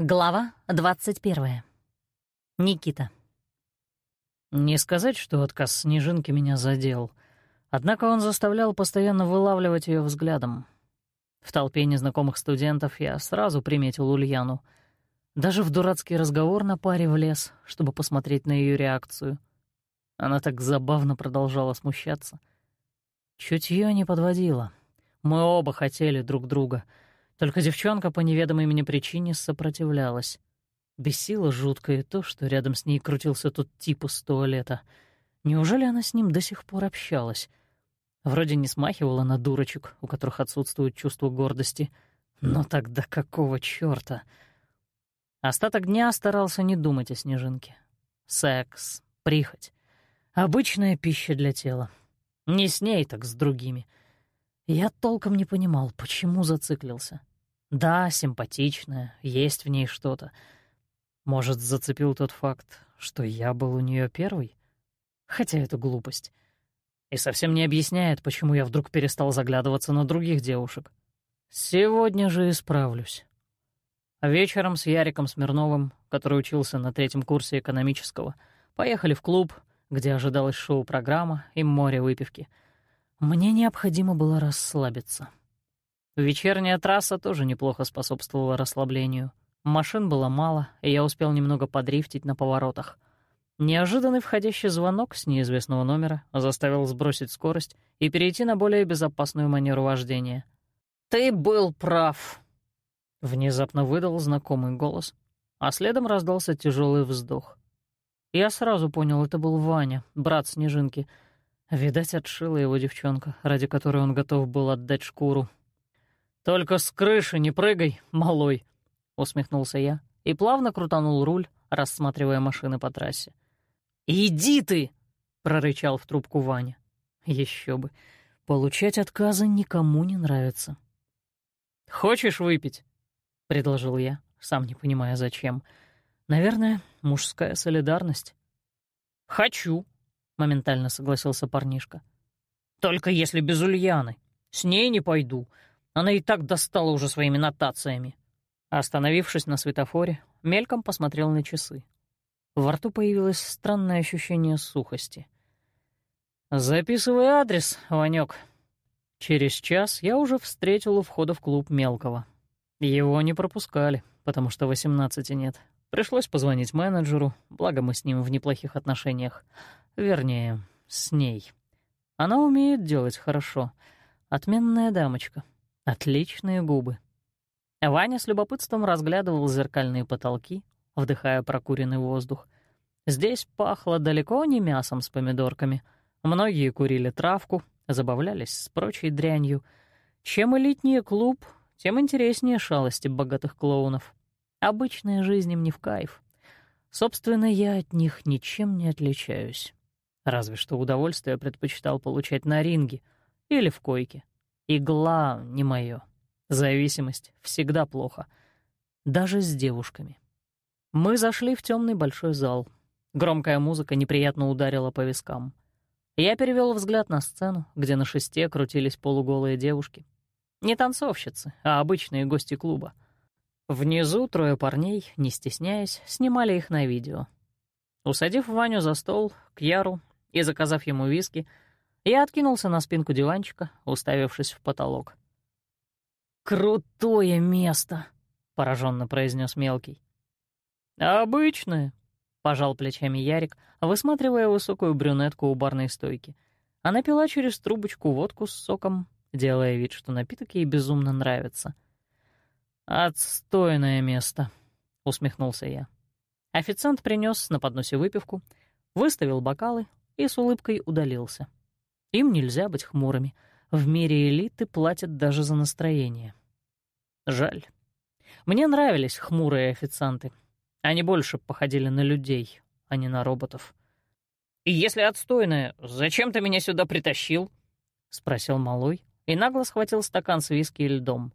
Глава 21. Никита. Не сказать, что отказ Снежинки меня задел. Однако он заставлял постоянно вылавливать ее взглядом. В толпе незнакомых студентов я сразу приметил Ульяну. Даже в дурацкий разговор на паре влез, чтобы посмотреть на ее реакцию. Она так забавно продолжала смущаться. Чутье не подводило. Мы оба хотели друг друга — только девчонка по неведомой мне причине сопротивлялась. Бесило жуткое то, что рядом с ней крутился тот тип из туалета. Неужели она с ним до сих пор общалась? Вроде не смахивала на дурочек, у которых отсутствует чувство гордости. Но тогда какого чёрта? Остаток дня старался не думать о снежинке. Секс, прихоть. Обычная пища для тела. Не с ней, так с другими. Я толком не понимал, почему зациклился. Да, симпатичная, есть в ней что-то. Может, зацепил тот факт, что я был у нее первый? Хотя это глупость. И совсем не объясняет, почему я вдруг перестал заглядываться на других девушек. Сегодня же исправлюсь. Вечером с Яриком Смирновым, который учился на третьем курсе экономического, поехали в клуб, где ожидалась шоу-программа и море выпивки. Мне необходимо было расслабиться. Вечерняя трасса тоже неплохо способствовала расслаблению. Машин было мало, и я успел немного подрифтить на поворотах. Неожиданный входящий звонок с неизвестного номера заставил сбросить скорость и перейти на более безопасную манеру вождения. «Ты был прав», — внезапно выдал знакомый голос, а следом раздался тяжелый вздох. Я сразу понял, это был Ваня, брат Снежинки. Видать, отшила его девчонка, ради которой он готов был отдать шкуру, «Только с крыши не прыгай, малой», — усмехнулся я и плавно крутанул руль, рассматривая машины по трассе. «Иди ты!» — прорычал в трубку Ваня. Еще бы. Получать отказы никому не нравится. «Хочешь выпить?» — предложил я, сам не понимая, зачем. «Наверное, мужская солидарность». «Хочу», — моментально согласился парнишка. «Только если без Ульяны. С ней не пойду. Она и так достала уже своими нотациями. Остановившись на светофоре, мельком посмотрел на часы. Во рту появилось странное ощущение сухости. «Записывай адрес, Ванёк». Через час я уже встретил у входа в клуб Мелкого. Его не пропускали, потому что 18 нет. Пришлось позвонить менеджеру, благо мы с ним в неплохих отношениях. Вернее, с ней. Она умеет делать хорошо. Отменная дамочка. Отличные губы. Ваня с любопытством разглядывал зеркальные потолки, вдыхая прокуренный воздух. Здесь пахло далеко не мясом с помидорками. Многие курили травку, забавлялись с прочей дрянью. Чем элитнее клуб, тем интереснее шалости богатых клоунов. Обычная жизнь им не в кайф. Собственно, я от них ничем не отличаюсь. Разве что удовольствие предпочитал получать на ринге или в койке. Игла не моё. Зависимость всегда плохо. Даже с девушками. Мы зашли в темный большой зал. Громкая музыка неприятно ударила по вискам. Я перевел взгляд на сцену, где на шесте крутились полуголые девушки. Не танцовщицы, а обычные гости клуба. Внизу трое парней, не стесняясь, снимали их на видео. Усадив Ваню за стол, к Яру и заказав ему виски, я откинулся на спинку диванчика, уставившись в потолок. «Крутое место!» — пораженно произнес мелкий. «Обычное», — пожал плечами Ярик, высматривая высокую брюнетку у барной стойки. Она пила через трубочку водку с соком, делая вид, что напиток ей безумно нравится. «Отстойное место», — усмехнулся я. Официант принес на подносе выпивку, выставил бокалы и с улыбкой удалился. Им нельзя быть хмурыми. В мире элиты платят даже за настроение. Жаль. Мне нравились хмурые официанты. Они больше походили на людей, а не на роботов. «И если отстойное, зачем ты меня сюда притащил?» — спросил малой и нагло схватил стакан с виски и льдом.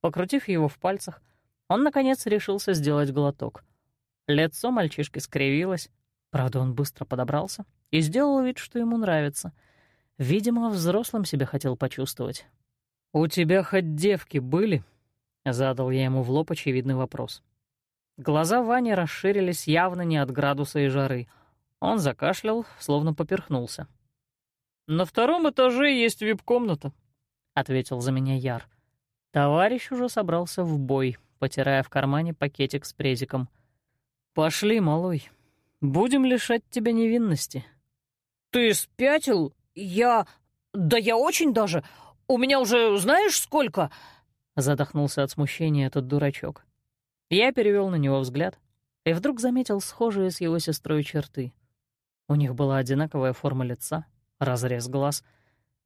Покрутив его в пальцах, он, наконец, решился сделать глоток. Лицо мальчишки скривилось, правда, он быстро подобрался и сделал вид, что ему нравится — Видимо, взрослым себя хотел почувствовать. «У тебя хоть девки были?» — задал я ему в лоб очевидный вопрос. Глаза Вани расширились явно не от градуса и жары. Он закашлял, словно поперхнулся. «На втором этаже есть вип-комната», — ответил за меня Яр. Товарищ уже собрался в бой, потирая в кармане пакетик с презиком. «Пошли, малой. Будем лишать тебя невинности». «Ты спятил? Я... Да я очень даже. У меня уже знаешь сколько?» Задохнулся от смущения этот дурачок. Я перевел на него взгляд и вдруг заметил схожие с его сестрой черты. У них была одинаковая форма лица, разрез глаз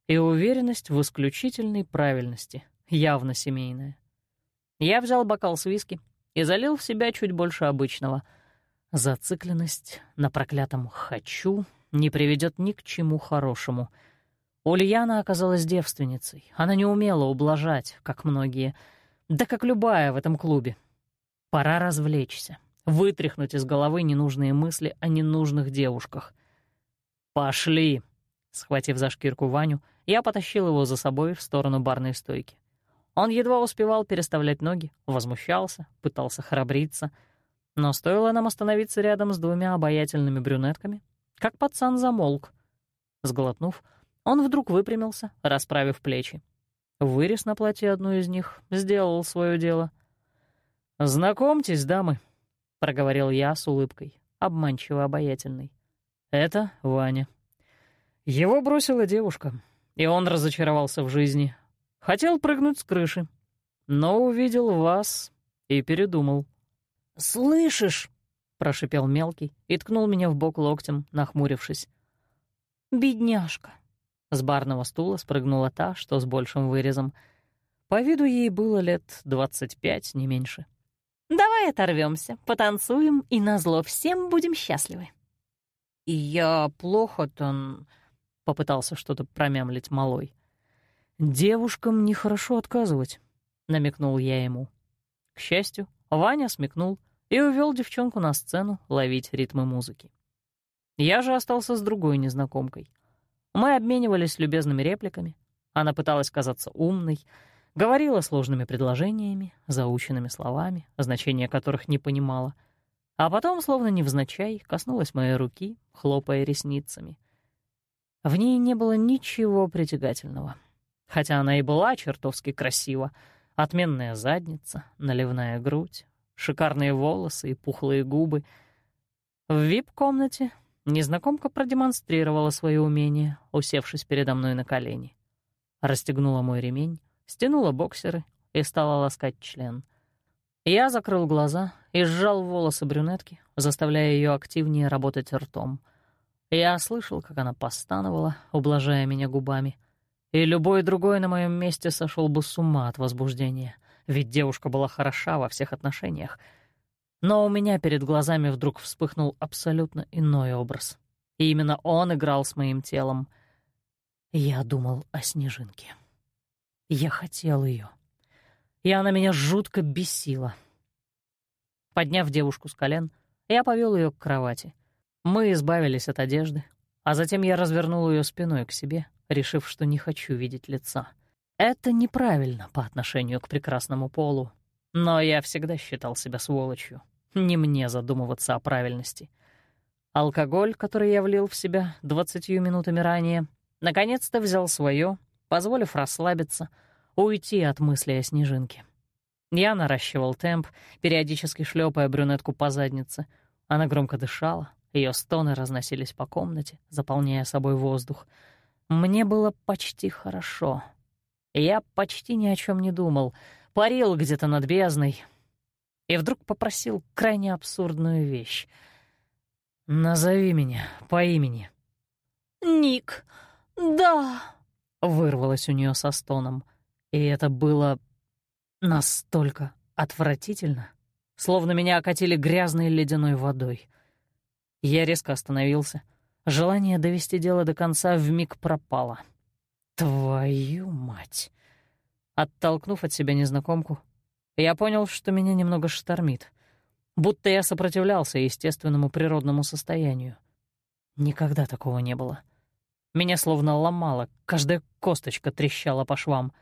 и уверенность в исключительной правильности, явно семейная. Я взял бокал с виски и залил в себя чуть больше обычного. Зацикленность на проклятом «хочу» не приведет ни к чему хорошему. Ульяна оказалась девственницей. Она не умела ублажать, как многие, да как любая в этом клубе. Пора развлечься, вытряхнуть из головы ненужные мысли о ненужных девушках. «Пошли!» Схватив за шкирку Ваню, я потащил его за собой в сторону барной стойки. Он едва успевал переставлять ноги, возмущался, пытался храбриться. Но стоило нам остановиться рядом с двумя обаятельными брюнетками, как пацан замолк. Сглотнув, он вдруг выпрямился, расправив плечи. Вырез на платье одной из них сделал свое дело. «Знакомьтесь, дамы», — проговорил я с улыбкой, обманчиво обаятельной. «Это Ваня». Его бросила девушка, и он разочаровался в жизни, Хотел прыгнуть с крыши, но увидел вас и передумал. «Слышишь?» — прошипел мелкий и ткнул меня в бок локтем, нахмурившись. «Бедняжка!» С барного стула спрыгнула та, что с большим вырезом. По виду ей было лет двадцать пять, не меньше. «Давай оторвемся, потанцуем, и назло всем будем счастливы». «И я плохо-то...» — попытался что-то промямлить малой. «Девушкам нехорошо отказывать», — намекнул я ему. К счастью, Ваня смекнул и увел девчонку на сцену ловить ритмы музыки. Я же остался с другой незнакомкой. Мы обменивались любезными репликами. Она пыталась казаться умной, говорила сложными предложениями, заученными словами, значения которых не понимала, а потом, словно невзначай, коснулась моей руки, хлопая ресницами. В ней не было ничего притягательного — хотя она и была чертовски красива. Отменная задница, наливная грудь, шикарные волосы и пухлые губы. В вип-комнате незнакомка продемонстрировала свое умение, усевшись передо мной на колени. Расстегнула мой ремень, стянула боксеры и стала ласкать член. Я закрыл глаза и сжал волосы брюнетки, заставляя ее активнее работать ртом. Я слышал, как она постановала, ублажая меня губами — и любой другой на моем месте сошел бы с ума от возбуждения, ведь девушка была хороша во всех отношениях. Но у меня перед глазами вдруг вспыхнул абсолютно иной образ. И именно он играл с моим телом. Я думал о снежинке. Я хотел ее. И она меня жутко бесила. Подняв девушку с колен, я повел ее к кровати. Мы избавились от одежды, а затем я развернул ее спиной к себе, решив, что не хочу видеть лица. Это неправильно по отношению к прекрасному полу, но я всегда считал себя сволочью. Не мне задумываться о правильности. Алкоголь, который я влил в себя двадцатью минутами ранее, наконец-то взял свое, позволив расслабиться, уйти от мысли о снежинке. Я наращивал темп, периодически шлепая брюнетку по заднице. Она громко дышала, ее стоны разносились по комнате, заполняя собой воздух — мне было почти хорошо. Я почти ни о чем не думал, парил где-то над бездной. И вдруг попросил крайне абсурдную вещь. «Назови меня по имени». «Ник, да», — вырвалось у нее со стоном. И это было настолько отвратительно, словно меня окатили грязной ледяной водой. Я резко остановился — Желание довести дело до конца вмиг пропало. Твою мать! Оттолкнув от себя незнакомку, я понял, что меня немного штормит. Будто я сопротивлялся естественному природному состоянию. Никогда такого не было. Меня словно ломало, каждая косточка трещала по швам.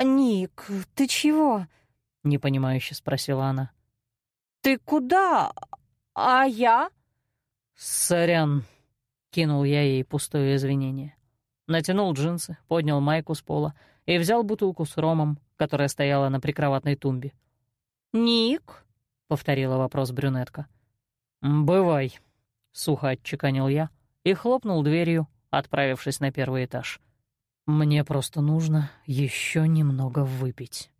«Ник, ты чего?» — непонимающе спросила она. «Ты куда? А я?» «Сорян», — кинул я ей пустое извинение. Натянул джинсы, поднял майку с пола и взял бутылку с ромом, которая стояла на прикроватной тумбе. «Ник?» — повторила вопрос брюнетка. «Бывай», — сухо отчеканил я и хлопнул дверью, отправившись на первый этаж. «Мне просто нужно еще немного выпить».